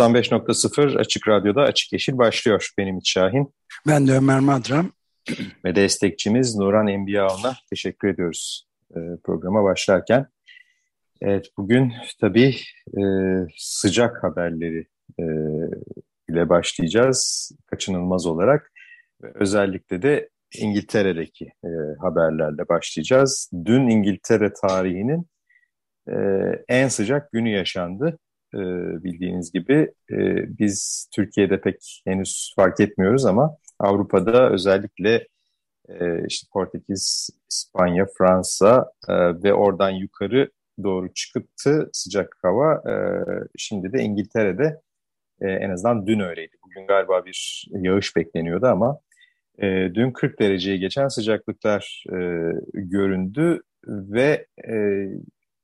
...95.0 Açık Radyo'da Açık Yeşil başlıyor. Benim İç Şahin. Ben de Ömer Madram. Ve destekçimiz Nuran Enbiyaoğlu'na teşekkür ediyoruz e, programa başlarken. Evet bugün tabii e, sıcak haberleri e, ile başlayacağız kaçınılmaz olarak. Özellikle de İngiltere'deki e, haberlerle başlayacağız. Dün İngiltere tarihinin e, en sıcak günü yaşandı. E, bildiğiniz gibi e, biz Türkiye'de pek henüz fark etmiyoruz ama Avrupa'da özellikle e, işte Portekiz, İspanya, Fransa ve oradan yukarı doğru çıktı sıcak hava. Şimdi de İngiltere'de en azından dün öyleydi. Bugün galiba bir yağış bekleniyordu ama dün 40 dereceye geçen sıcaklıklar göründü ve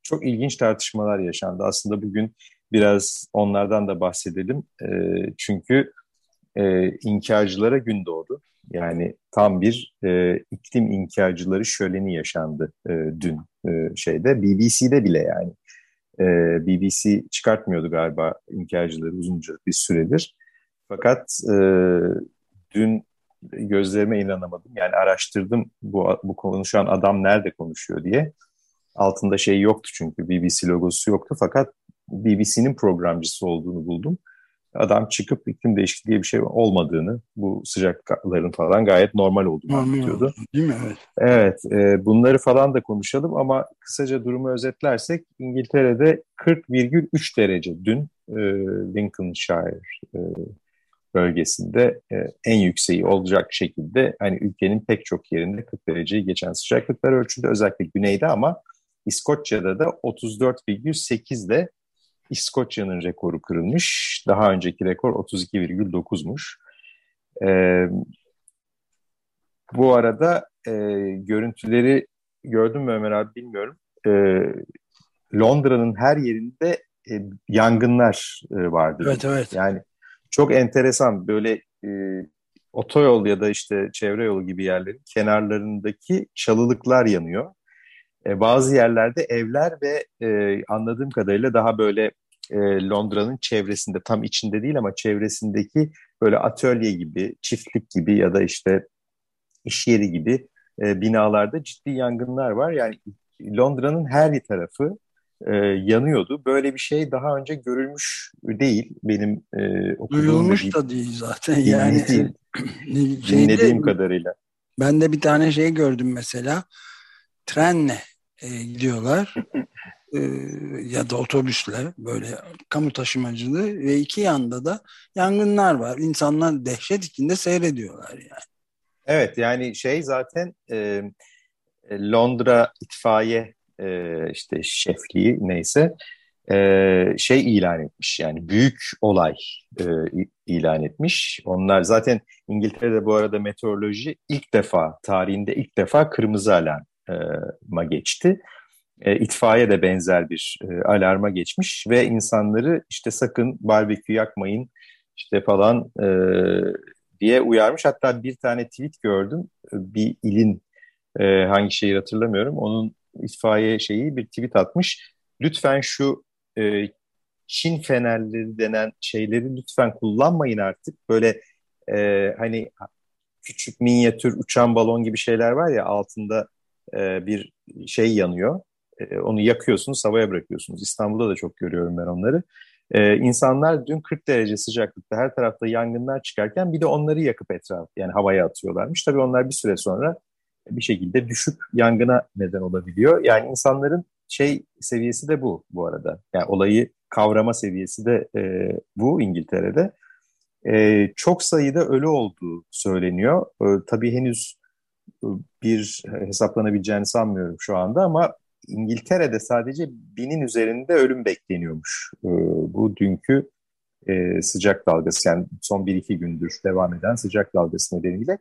çok ilginç tartışmalar yaşandı. Aslında bugün biraz onlardan da bahsedelim. E, çünkü e, inkarcılara gün doğdu. Yani tam bir e, iklim inkarcıları şöleni yaşandı e, dün e, şeyde. BBC'de bile yani. E, BBC çıkartmıyordu galiba inkarcıları uzunca bir süredir. Fakat e, dün gözlerime inanamadım. Yani araştırdım bu, bu konuşan adam nerede konuşuyor diye. Altında şey yoktu çünkü BBC logosu yoktu fakat BBC'nin programcısı olduğunu buldum adam çıkıp iklim değişikliği diye bir şey olmadığını, bu sıcakların falan gayet normal olduğunu normal anlatıyordu. Değil mi? Evet. Evet, e, bunları falan da konuşalım ama kısaca durumu özetlersek İngiltere'de 40,3 derece dün e, Lincolnshire e, bölgesinde e, en yükseği olacak şekilde hani ülkenin pek çok yerinde 40 dereceyi geçen sıcaklıklar ölçüldü. Özellikle güneyde ama İskoçya'da da 34,8 ile İskoçya'nın rekoru kırılmış. Daha önceki rekor 32,9'muş. Ee, bu arada e, görüntüleri gördüm mü Ömer abi bilmiyorum. E, Londra'nın her yerinde e, yangınlar e, vardı. Evet evet. Yani çok enteresan böyle e, otoyol ya da işte çevre yolu gibi yerlerin kenarlarındaki çalılıklar yanıyor. E, bazı yerlerde evler ve e, anladığım kadarıyla daha böyle e, Londra'nın çevresinde tam içinde değil ama çevresindeki böyle atölye gibi, çiftlik gibi ya da işte iş yeri gibi e, binalarda ciddi yangınlar var. Yani Londra'nın her tarafı e, yanıyordu. Böyle bir şey daha önce görülmüş değil. Benim e, Duyulmuş da değil zaten. Yani değil. dinlediğim kadarıyla. Ben de bir tane şey gördüm mesela. Trenle e, gidiyorlar ya da otobüsle böyle kamu taşımacılığı ve iki yanda da yangınlar var. İnsanlar dehşet içinde seyrediyorlar yani. Evet yani şey zaten e, Londra itfaiye e, işte şefliği neyse e, şey ilan etmiş yani büyük olay e, ilan etmiş. Onlar zaten İngiltere'de bu arada meteoroloji ilk defa tarihinde ilk defa kırmızı alarm ma geçti. E, itfaiye de benzer bir e, alarma geçmiş ve insanları işte sakın barbekü yakmayın işte falan e, diye uyarmış. Hatta bir tane tweet gördüm bir ilin e, hangi şehir hatırlamıyorum onun itfaiye şeyi bir tweet atmış. Lütfen şu e, Çin fenerleri denen şeyleri lütfen kullanmayın artık. Böyle e, hani küçük minyatür uçan balon gibi şeyler var ya altında e, bir şey yanıyor. E, onu yakıyorsunuz, havaya bırakıyorsunuz. İstanbul'da da çok görüyorum ben onları. E, insanlar dün 40 derece sıcaklıkta her tarafta yangınlar çıkarken bir de onları yakıp etraf yani havaya atıyorlarmış. Tabii onlar bir süre sonra bir şekilde düşüp yangına neden olabiliyor. Yani insanların şey seviyesi de bu bu arada. Yani olayı kavrama seviyesi de e, bu İngiltere'de. E, çok sayıda ölü olduğu söyleniyor. E, tabii henüz bir hesaplanabileceğini sanmıyorum şu anda ama İngiltere'de sadece binin üzerinde ölüm bekleniyormuş. E, bu dünkü e, sıcak dalgası yani son bir iki gündür devam eden sıcak dalgası nedeniyle.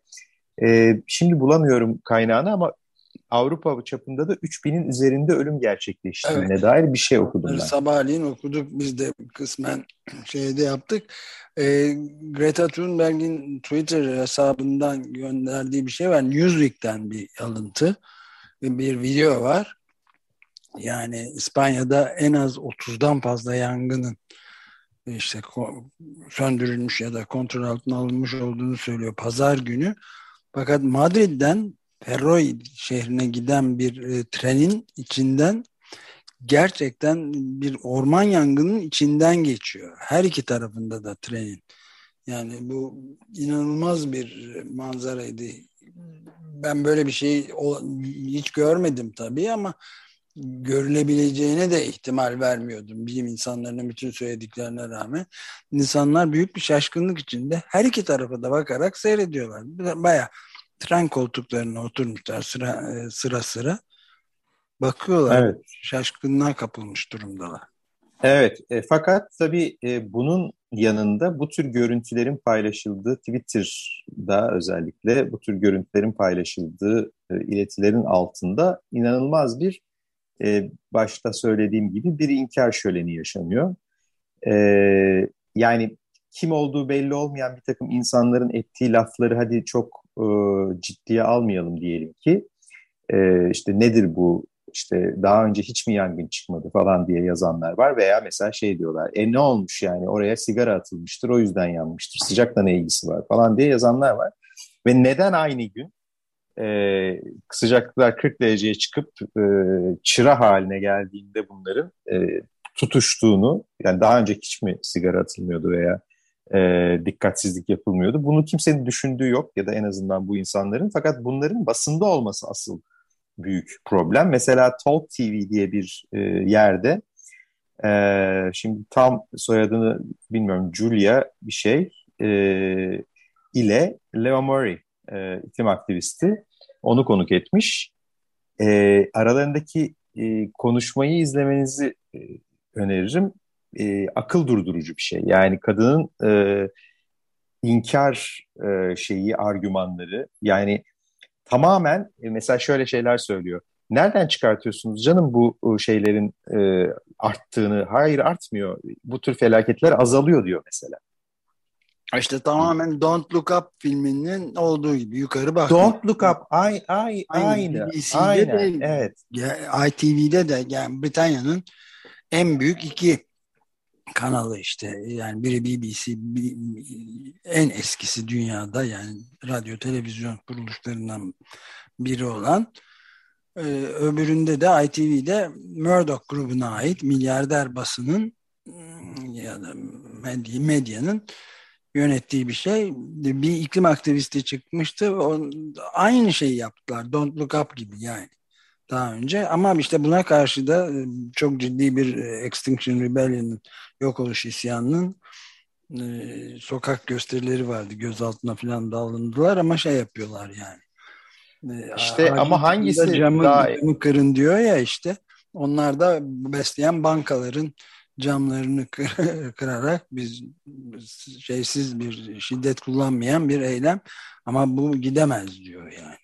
E, şimdi bulamıyorum kaynağını ama Avrupa çapında da 3000'in üzerinde ölüm gerçekleştiğine evet. dair bir şey okudum ben. Sabahleyin okuduk biz de kısmen şeyde yaptık. E, Greta Thunberg'in Twitter hesabından gönderdiği bir şey var. Newsweek'ten bir alıntı. Bir video var. Yani İspanya'da en az 30'dan fazla yangının işte söndürülmüş ya da kontrol altına alınmış olduğunu söylüyor pazar günü. Fakat Madrid'den Ferrol şehrine giden bir e, trenin içinden gerçekten bir orman yangının içinden geçiyor. Her iki tarafında da trenin. Yani bu inanılmaz bir manzaraydı. Ben böyle bir şey hiç görmedim tabii ama görülebileceğine de ihtimal vermiyordum. Bilim insanlarının bütün söylediklerine rağmen. insanlar büyük bir şaşkınlık içinde her iki tarafa da bakarak seyrediyorlar. Baya tren koltuklarına oturmuşlar sıra e, sıra sıra. Bakıyorlar. Evet. Şaşkınlığa kapılmış durumdalar. Evet. E, fakat tabii e, bunun yanında bu tür görüntülerin paylaşıldığı Twitter'da özellikle bu tür görüntülerin paylaşıldığı e, iletilerin altında inanılmaz bir e, başta söylediğim gibi bir inkar şöleni yaşanıyor. E, yani kim olduğu belli olmayan bir takım insanların ettiği lafları hadi çok e, ciddiye almayalım diyelim ki e, işte nedir bu işte daha önce hiç mi yangın çıkmadı falan diye yazanlar var veya mesela şey diyorlar e ne olmuş yani? Oraya sigara atılmıştır o yüzden yanmıştır sıcakla ne ilgisi var? falan diye yazanlar var. Ve neden aynı gün e, sıcaklıklar 40 dereceye çıkıp e, çıra haline geldiğinde bunların e, tutuştuğunu yani daha önce hiç mi sigara atılmıyordu veya e, dikkatsizlik yapılmıyordu. Bunu kimsenin düşündüğü yok ya da en azından bu insanların fakat bunların basında olması asıl büyük problem. Mesela Talk TV diye bir e, yerde e, şimdi tam soyadını bilmiyorum Julia bir şey e, ile Leo Murray e, iklim aktivisti onu konuk etmiş. E, aralarındaki e, konuşmayı izlemenizi e, öneririm. E, akıl durdurucu bir şey. Yani kadının e, inkar e, şeyi, argümanları yani tamamen e, mesela şöyle şeyler söylüyor. Nereden çıkartıyorsunuz canım bu şeylerin e, arttığını? Hayır artmıyor. Bu tür felaketler azalıyor diyor mesela. İşte tamamen Don't Look Up filminin olduğu gibi yukarı bak. Don't Look Up ay, ay, aynı. Aynı. De, evet. ITV'de de yani Britanya'nın en büyük iki kanalı işte yani biri BBC bir, en eskisi dünyada yani radyo televizyon kuruluşlarından biri olan e, öbüründe de ITV'de Murdoch grubuna ait milyarder basının ya da medya, medyanın yönettiği bir şey. Bir iklim aktivisti çıkmıştı. O, aynı şeyi yaptılar. Don't Look Up gibi yani daha önce. Ama işte buna karşı da e, çok ciddi bir e, Extinction Rebellion'ın yok oluş isyanının e, sokak gösterileri vardı. Gözaltına falan da alındılar ama şey yapıyorlar yani. İşte ama hangisi camı, daha... camı kırın diyor ya işte. Onlar da besleyen bankaların camlarını kırarak biz şeysiz bir şiddet kullanmayan bir eylem ama bu gidemez diyor yani.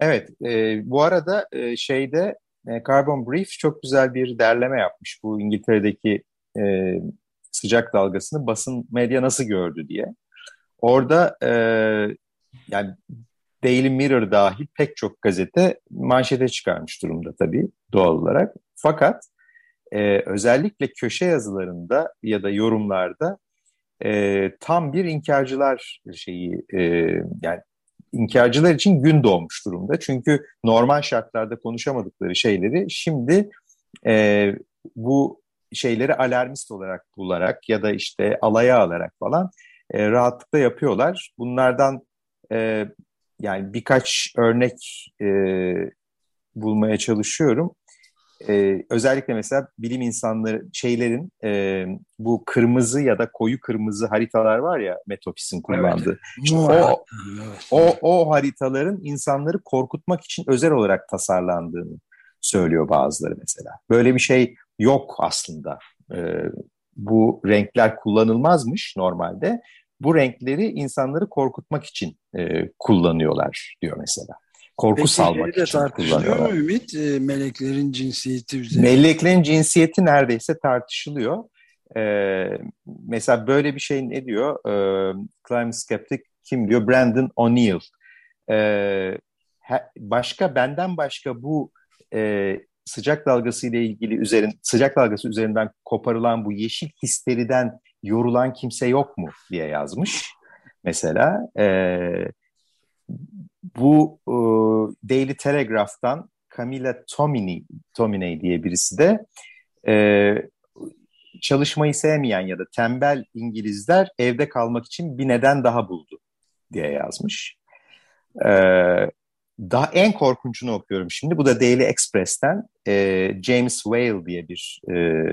Evet, e, bu arada e, şeyde e, Carbon Brief çok güzel bir derleme yapmış bu İngiltere'deki e, sıcak dalgasını basın medya nasıl gördü diye. Orada e, yani Daily Mirror dahil pek çok gazete manşete çıkarmış durumda tabii doğal olarak. Fakat e, özellikle köşe yazılarında ya da yorumlarda e, tam bir inkarcılar şeyi e, yani inkarcılar için gün doğmuş durumda. Çünkü normal şartlarda konuşamadıkları şeyleri şimdi e, bu şeyleri alarmist olarak bularak ya da işte alaya alarak falan e, rahatlıkla yapıyorlar. Bunlardan e, yani birkaç örnek e, bulmaya çalışıyorum e, özellikle mesela bilim insanları şeylerin e, bu kırmızı ya da koyu kırmızı haritalar var ya Metopis'in kullandığı. Evet. o, o, o haritaların insanları korkutmak için özel olarak tasarlandığını söylüyor bazıları mesela. Böyle bir şey yok aslında. E, bu renkler kullanılmazmış normalde. Bu renkleri insanları korkutmak için e, kullanıyorlar diyor mesela. Korku Peki, salmak de için tartışılıyor mu Ümit? E, meleklerin cinsiyeti üzerine. Meleklerin cinsiyeti neredeyse tartışılıyor. Ee, mesela böyle bir şey ne diyor? Ee, Climate Skeptic kim diyor? Brandon O'Neill. Ee, başka benden başka bu e, sıcak dalgası ile ilgili üzerin sıcak dalgası üzerinden koparılan bu yeşil histeriden yorulan kimse yok mu diye yazmış. Mesela e, bu e, Daily Telegraph'tan Camilla Tomini, Tomine diye birisi de e, çalışmayı sevmeyen ya da tembel İngilizler evde kalmak için bir neden daha buldu diye yazmış. Ee, daha en korkunçunu okuyorum şimdi. Bu da Daily Express'ten e, James Whale diye bir e,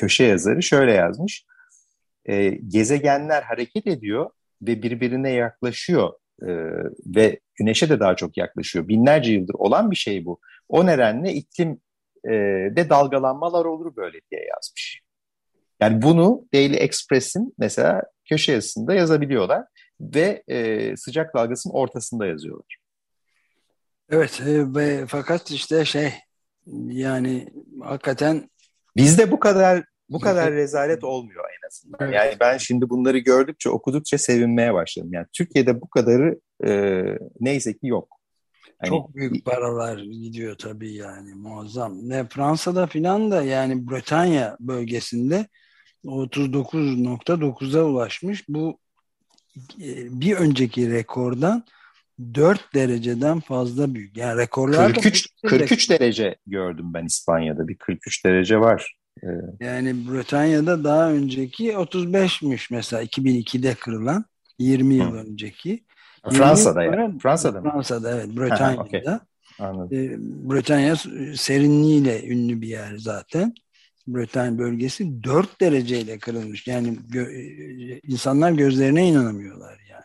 köşe yazarı şöyle yazmış. E, gezegenler hareket ediyor ve birbirine yaklaşıyor e, ve güneşe de daha çok yaklaşıyor. Binlerce yıldır olan bir şey bu. O nedenle iklim e, de dalgalanmalar olur böyle diye yazmış. Yani bunu Daily Express'in mesela köşe yazısında yazabiliyorlar ve e, sıcak dalgasının ortasında yazıyorlar. Evet e, ve fakat işte şey yani hakikaten bizde bu kadar bu kadar rezalet olmuyor azından. Evet. Yani ben şimdi bunları gördükçe okudukça sevinmeye başladım. Yani Türkiye'de bu kadarı e, neyse ki yok. Hani, Çok büyük paralar gidiyor tabii yani muazzam. Ne Fransa'da filan da yani Bretanya bölgesinde 39.9'a ulaşmış. Bu e, bir önceki rekordan 4 dereceden fazla büyük. Yani rekorlar 43 43 derece gördüm ben İspanya'da. Bir 43 derece var. Yani Britanya'da daha önceki 35'miş mesela 2002'de kırılan 20 yıl Hı. önceki. Fransa'da yani. Fransa'da mı? Fransa'da evet. Britanya'da. okay. Anladım. Ee, Britanya serinliğiyle ünlü bir yer zaten. Bretagne bölgesi 4 dereceyle kırılmış. Yani gö e, insanlar gözlerine inanamıyorlar yani.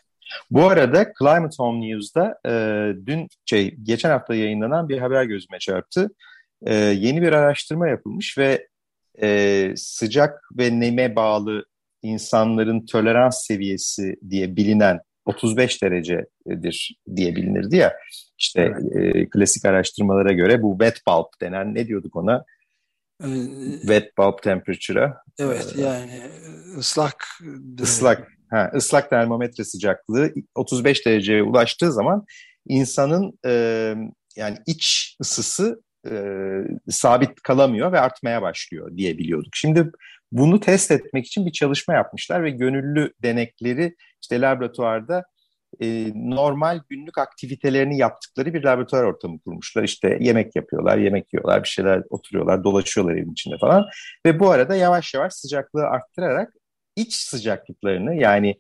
Bu arada Climate Home News'da e, dün şey geçen hafta yayınlanan bir haber gözüme çarptı. E, yeni bir araştırma yapılmış ve e, sıcak ve neme bağlı insanların tolerans seviyesi diye bilinen 35 derecedir diye bilinirdi ya. İşte evet. e, klasik araştırmalara göre bu wet bulb denen ne diyorduk ona? Ee, wet bulb temperature'a. Evet ee, yani ıslak. Islak, ha, ıslak termometre sıcaklığı 35 dereceye ulaştığı zaman insanın e, yani iç ısısı e, sabit kalamıyor ve artmaya başlıyor diye biliyorduk. Şimdi bunu test etmek için bir çalışma yapmışlar ve gönüllü denekleri işte laboratuvarda e, normal günlük aktivitelerini yaptıkları bir laboratuvar ortamı kurmuşlar. İşte yemek yapıyorlar, yemek yiyorlar, bir şeyler oturuyorlar, dolaşıyorlar evin içinde falan. Ve bu arada yavaş yavaş sıcaklığı arttırarak iç sıcaklıklarını yani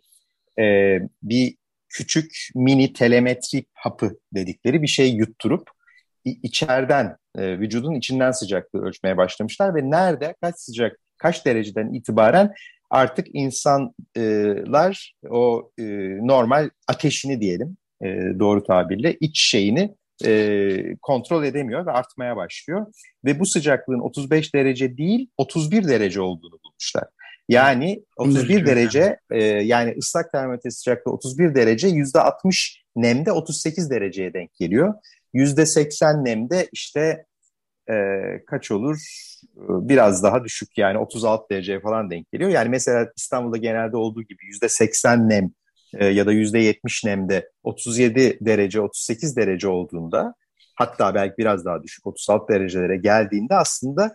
e, bir küçük mini telemetri hapı dedikleri bir şey yutturup içeriden e, vücudun içinden sıcaklığı ölçmeye başlamışlar ve nerede kaç sıcak kaç dereceden itibaren artık insanlar o e, normal ateşini diyelim e, doğru tabirle iç şeyini e, kontrol edemiyor ve artmaya başlıyor. Ve bu sıcaklığın 35 derece değil 31 derece olduğunu bulmuşlar. Yani 31 derece e, yani ıslak termometre sıcaklığı 31 derece %60 nemde 38 dereceye denk geliyor. %80 nemde işte e, kaç olur? Biraz daha düşük yani 36 dereceye falan denk geliyor. Yani mesela İstanbul'da genelde olduğu gibi %80 nem e, ya da %70 nemde 37 derece 38 derece olduğunda hatta belki biraz daha düşük 36 derecelere geldiğinde aslında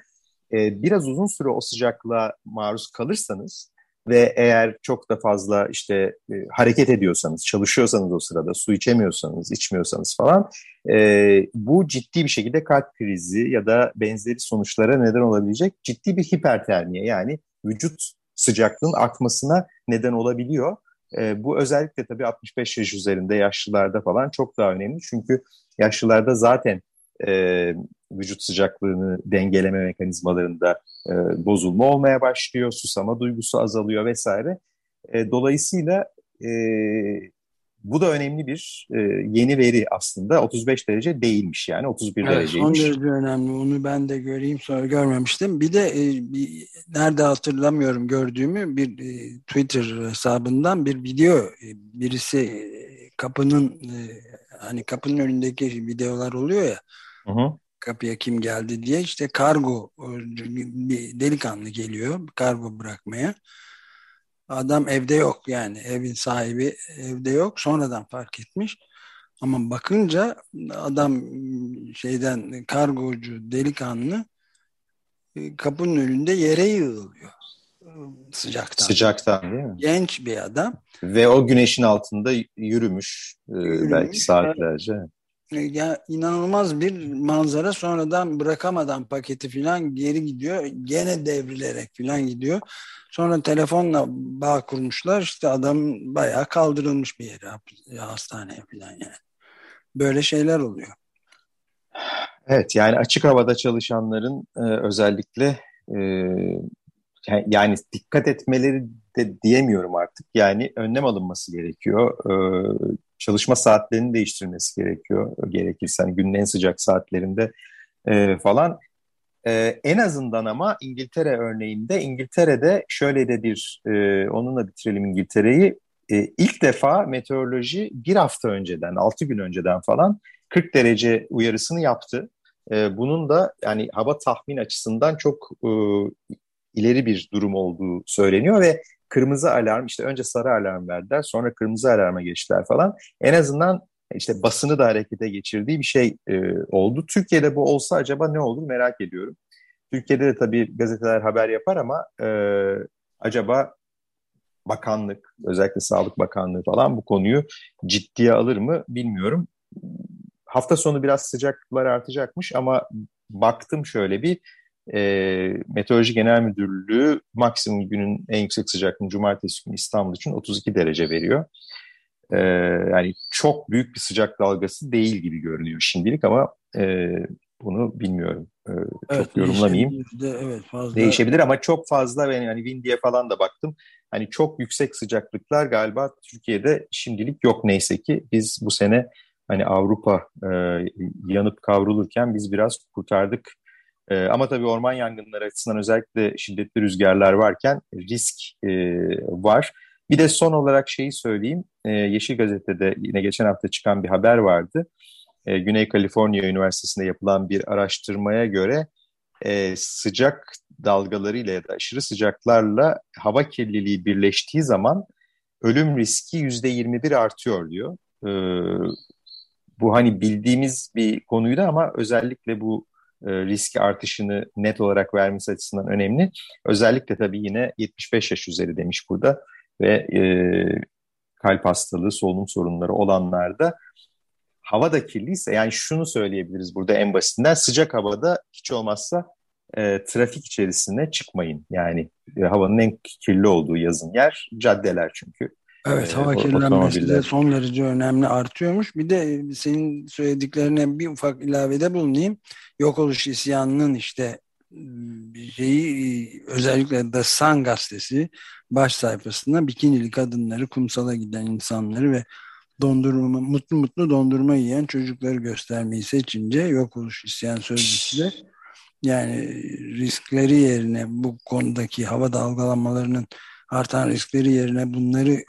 e, biraz uzun süre o sıcaklığa maruz kalırsanız ve eğer çok da fazla işte e, hareket ediyorsanız, çalışıyorsanız o sırada, su içemiyorsanız, içmiyorsanız falan e, bu ciddi bir şekilde kalp krizi ya da benzeri sonuçlara neden olabilecek ciddi bir hipertermiye yani vücut sıcaklığın artmasına neden olabiliyor. E, bu özellikle tabii 65 yaş üzerinde yaşlılarda falan çok daha önemli çünkü yaşlılarda zaten e, vücut sıcaklığını dengeleme mekanizmalarında e, bozulma olmaya başlıyor, susama duygusu azalıyor vesaire. E, dolayısıyla e, bu da önemli bir e, yeni veri aslında. 35 derece değilmiş yani 31 evet, dereceymiş. Son derece önemli. Onu ben de göreyim sonra görmemiştim. Bir de e, bir, nerede hatırlamıyorum gördüğümü bir e, Twitter hesabından bir video e, birisi e, kapının e, hani kapının önündeki videolar oluyor ya. Hı hı. Kapıya kim geldi diye işte kargo bir delikanlı geliyor kargo bırakmaya. Adam evde yok yani evin sahibi evde yok sonradan fark etmiş. Ama bakınca adam şeyden kargocu delikanlı e, kapının önünde yere yığılıyor. Sıcaktan. Sıcaktan değil mi? Genç bir adam. Ve o güneşin altında yürümüş, e, yürümüş belki saatlerce. E, ya inanılmaz bir manzara sonradan bırakamadan paketi falan geri gidiyor. Gene devrilerek falan gidiyor. Sonra telefonla bağ kurmuşlar. İşte adam bayağı kaldırılmış bir yere hastaneye falan yani. Böyle şeyler oluyor. Evet yani açık havada çalışanların e, özellikle e, yani dikkat etmeleri de diyemiyorum artık. Yani önlem alınması gerekiyor. E, çalışma saatlerini değiştirmesi gerekiyor gerekirse. Hani günün en sıcak saatlerinde e, falan. Ee, en azından ama İngiltere örneğinde İngiltere'de şöyle de bir e, onunla bitirelim İngiltere'yi. E, ilk defa meteoroloji bir hafta önceden, altı gün önceden falan 40 derece uyarısını yaptı. E, bunun da yani hava tahmin açısından çok e, ileri bir durum olduğu söyleniyor ve kırmızı alarm işte önce sarı alarm verdiler sonra kırmızı alarma geçtiler falan. En azından işte basını da harekete geçirdiği bir şey e, oldu. Türkiye'de bu olsa acaba ne olur merak ediyorum. Türkiye'de de tabii gazeteler haber yapar ama e, acaba bakanlık, özellikle Sağlık Bakanlığı falan bu konuyu ciddiye alır mı bilmiyorum. Hafta sonu biraz sıcaklıklar artacakmış ama baktım şöyle bir e, Meteoroloji Genel Müdürlüğü maksimum günün en yüksek sıcaklığını cumartesi günü İstanbul için 32 derece veriyor. E, yani çok büyük bir sıcak dalgası değil gibi görünüyor şimdilik ama e, bunu bilmiyorum. E, evet, çok yorumlamayayım. De, evet, fazla... Değişebilir ama çok fazla ben yani Windy'ye falan da baktım. Hani çok yüksek sıcaklıklar galiba Türkiye'de şimdilik yok neyse ki. Biz bu sene hani Avrupa e, yanıp kavrulurken biz biraz kurtardık. E, ama tabii orman yangınları açısından özellikle şiddetli rüzgarlar varken risk e, var. Bir de son olarak şeyi söyleyeyim. E, Yeşil Gazete'de yine geçen hafta çıkan bir haber vardı. E, Güney Kaliforniya Üniversitesi'nde yapılan bir araştırmaya göre e, sıcak dalgalarıyla ya da aşırı sıcaklarla hava kirliliği birleştiği zaman ölüm riski yüzde 21 artıyor diyor. E, bu hani bildiğimiz bir konuydu ama özellikle bu riski artışını net olarak vermesi açısından önemli. Özellikle tabii yine 75 yaş üzeri demiş burada ve e, kalp hastalığı, solunum sorunları olanlarda hava da kirliyse yani şunu söyleyebiliriz burada en basitinden sıcak havada hiç olmazsa e, trafik içerisine çıkmayın. Yani e, havanın en kirli olduğu yazın yer caddeler çünkü. Evet e, hava e, kirlenmesi de son derece önemli artıyormuş. Bir de senin söylediklerine bir ufak ilavede bulunayım. Yok oluş isyanının işte şeyi özellikle The Sun gazetesi baş sayfasında bikinili kadınları, kumsala giden insanları ve dondurma, mutlu mutlu dondurma yiyen çocukları göstermeyi seçince yok oluş isyan sözcüsü de yani riskleri yerine bu konudaki hava dalgalanmalarının artan riskleri yerine bunları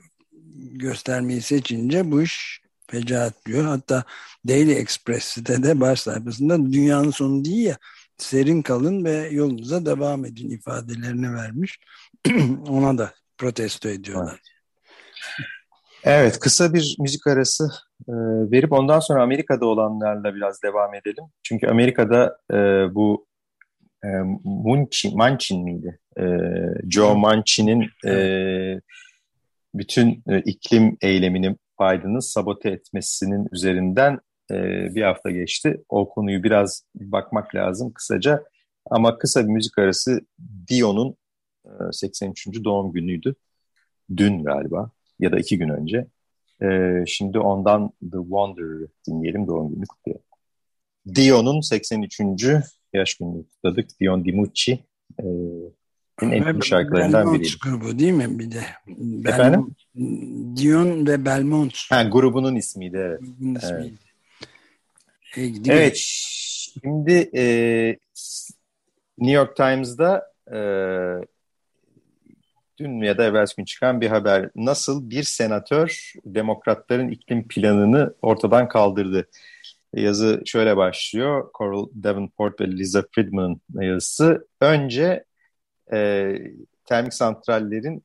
göstermeyi seçince bu iş fecaat diyor. Hatta Daily Express sitede baş sayfasında dünyanın sonu değil ya serin kalın ve yolunuza devam edin ifadelerini vermiş. Ona da protesto ediyorlar. Evet, kısa bir müzik arası e, verip ondan sonra Amerika'da olanlarla biraz devam edelim. Çünkü Amerika'da e, bu e, Munchin, Manchin miydi? Joe Manchin'in bütün e, iklim eylemini Biden'ın sabote etmesinin üzerinden e, bir hafta geçti. O konuyu biraz bakmak lazım kısaca. Ama kısa bir müzik arası Dion'un e, 83. doğum günüydü. Dün galiba ya da iki gün önce. E, şimdi ondan The Wanderer dinleyelim doğum gününü kutlayalım. Dion'un 83. yaş gününü kutladık. Dion DiMucci. E, en ünlü şarkılarından biri. bu değil mi bir de? Ben, Efendim? Dion ve Belmont. Ha, grubunun ismiydi evet. Grubunun ismiydi. Evet, evet şimdi e, New York Times'da e, dün ya da evvelsi gün çıkan bir haber. Nasıl bir senatör demokratların iklim planını ortadan kaldırdı. Yazı şöyle başlıyor. Coral Davenport ve Lisa Friedman'ın yazısı. Önce e, termik santrallerin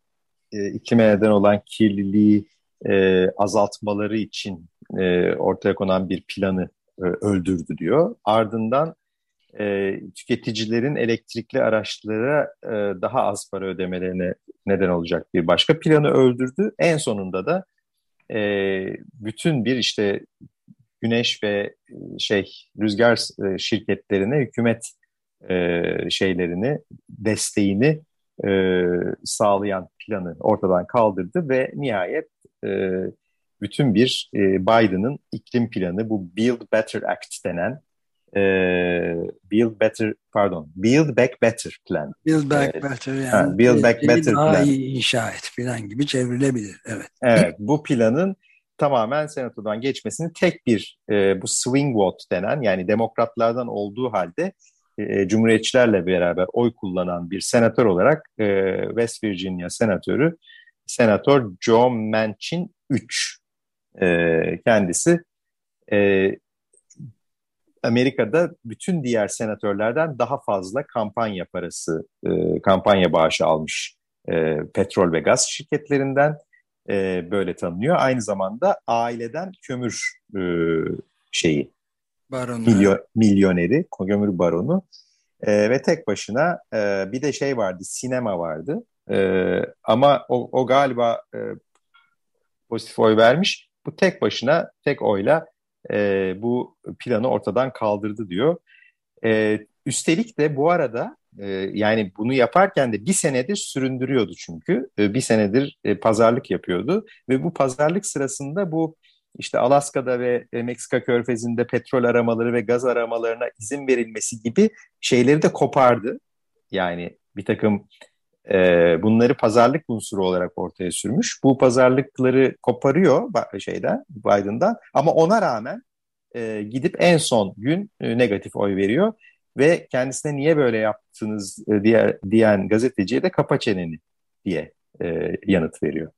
e, iklime neden olan kirliliği e, azaltmaları için e, ortaya konan bir planı e, öldürdü diyor. Ardından e, tüketicilerin elektrikli araçlara e, daha az para ödemelerine neden olacak bir başka planı öldürdü. En sonunda da e, bütün bir işte güneş ve e, şey rüzgar e, şirketlerine hükümet e, şeylerini desteğini e, sağlayan planı ortadan kaldırdı ve nihayet e, bütün bir e, Biden'ın iklim planı bu Build Better Act denen e, Build Better pardon Build Back Better plan. Build Back evet. Better yani. Ha, build Back Better daha plan. iyi inşa et plan gibi çevrilebilir. Evet. Evet bu planın tamamen senatodan geçmesini tek bir e, bu swing vote denen yani demokratlardan olduğu halde e, cumhuriyetçilerle beraber oy kullanan bir senatör olarak e, West Virginia senatörü Senatör Joe Manchin 3 e, kendisi e, Amerika'da bütün diğer senatörlerden daha fazla kampanya parası, e, kampanya bağışı almış e, petrol ve gaz şirketlerinden e, böyle tanınıyor. Aynı zamanda aileden kömür e, şeyi, Baronu. Milyon, milyoneri, kömür baronu e, ve tek başına e, bir de şey vardı, sinema vardı. E, ama o, o galiba e, pozitif oy vermiş. Bu tek başına, tek oyla e, bu planı ortadan kaldırdı diyor. E, üstelik de bu arada e, yani bunu yaparken de bir senedir süründürüyordu çünkü. E, bir senedir e, pazarlık yapıyordu ve bu pazarlık sırasında bu işte Alaska'da ve Meksika körfezinde petrol aramaları ve gaz aramalarına izin verilmesi gibi şeyleri de kopardı. Yani bir takım e, bunları pazarlık unsuru olarak ortaya sürmüş. Bu pazarlıkları koparıyor şeyden Biden'dan ama ona rağmen e, gidip en son gün e, negatif oy veriyor ve kendisine niye böyle yaptınız e, diye, diyen gazeteciye de kapa çeneni diye e, yanıt veriyor.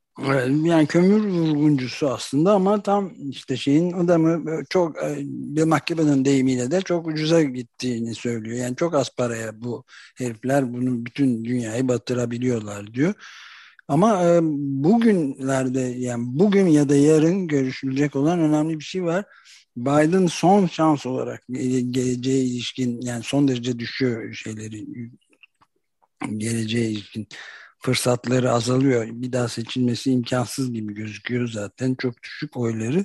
Yani kömür vurguncusu aslında ama tam işte şeyin adamı çok e, bir mahkemenin deyimiyle de çok ucuza gittiğini söylüyor. Yani çok az paraya bu herifler bunu bütün dünyayı batırabiliyorlar diyor. Ama e, bugünlerde yani bugün ya da yarın görüşülecek olan önemli bir şey var. Biden son şans olarak geleceğe ilişkin yani son derece düşüyor şeyleri geleceğe ilişkin fırsatları azalıyor. Bir daha seçilmesi imkansız gibi gözüküyor zaten. Çok düşük oyları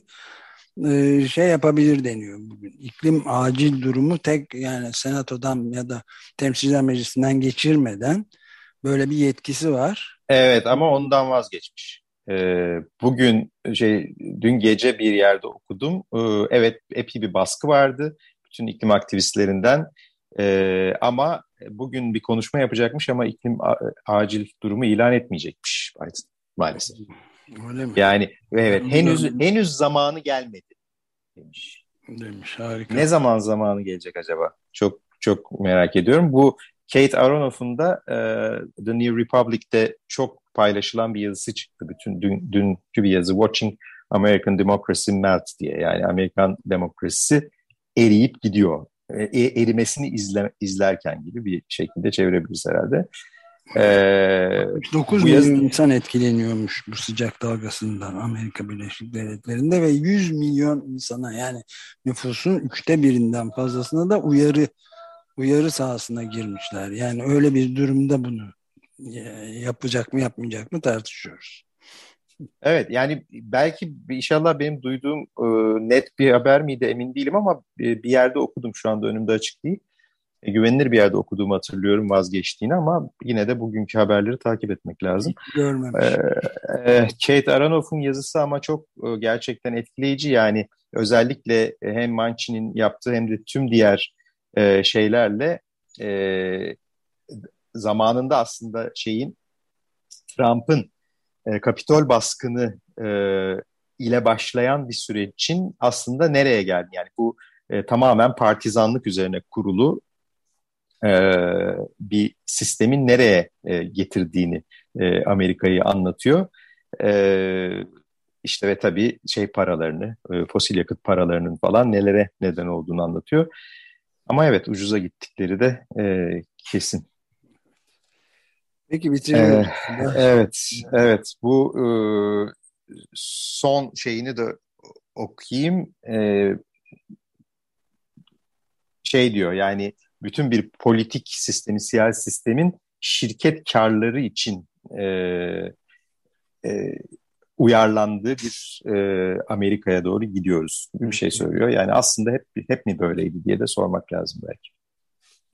ee, şey yapabilir deniyor bugün. İklim acil durumu tek yani senatodan ya da temsilciler meclisinden geçirmeden böyle bir yetkisi var. Evet ama ondan vazgeçmiş. Ee, bugün şey dün gece bir yerde okudum. Ee, evet epey bir baskı vardı bütün iklim aktivistlerinden. Ee, ama bugün bir konuşma yapacakmış ama iklim acil durumu ilan etmeyecekmiş maalesef. Öyle mi? Yani evet henüz henüz zamanı gelmedi demiş. Demiş harika. Ne zaman zamanı gelecek acaba? Çok çok merak ediyorum. Bu Kate Aronof'un da e, The New Republic'te çok paylaşılan bir yazısı çıktı. Bütün dün, dünkü bir yazı Watching American Democracy Melt diye. Yani Amerikan demokrasisi eriyip gidiyor. E, e, erimesini izle, izlerken gibi bir şekilde çevirebiliriz herhalde. Ee, 9 milyon yaz... insan etkileniyormuş bu sıcak dalgasından Amerika Birleşik Devletleri'nde ve 100 milyon insana yani nüfusun üçte birinden fazlasına da uyarı uyarı sahasına girmişler. Yani öyle bir durumda bunu e, yapacak mı yapmayacak mı tartışıyoruz. Evet yani belki inşallah benim duyduğum e, net bir haber miydi emin değilim ama e, bir yerde okudum şu anda önümde açık değil. E, güvenilir bir yerde okuduğumu hatırlıyorum vazgeçtiğini ama yine de bugünkü haberleri takip etmek lazım. Görmemiş. E, Kate Aronoff'un yazısı ama çok e, gerçekten etkileyici yani özellikle hem Manchin'in yaptığı hem de tüm diğer e, şeylerle e, zamanında aslında şeyin Trump'ın e, Kapitol baskını e, ile başlayan bir sürecin aslında nereye geldi? Yani bu e, tamamen partizanlık üzerine kurulu e, bir sistemin nereye e, getirdiğini e, Amerika'yı anlatıyor. E, işte ve tabii şey paralarını, e, fosil yakıt paralarının falan nelere neden olduğunu anlatıyor. Ama evet ucuza gittikleri de e, kesin. Peki bitiriyoruz. Ee, evet, evet. Bu e, son şeyini de okuyayım. E, şey diyor yani bütün bir politik sistemi, siyasi sistemin şirket karları için e, e, uyarlandığı bir e, Amerika'ya doğru gidiyoruz bir şey söylüyor. Yani aslında hep hep mi böyleydi diye de sormak lazım belki.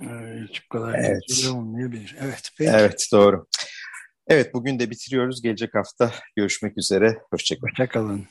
Hiç bu kadar evet. olmayabilir. Evet, peki. Evet, doğru. Evet, bugün de bitiriyoruz. Gelecek hafta görüşmek üzere. Hoşçakalın. Hoşçakalın.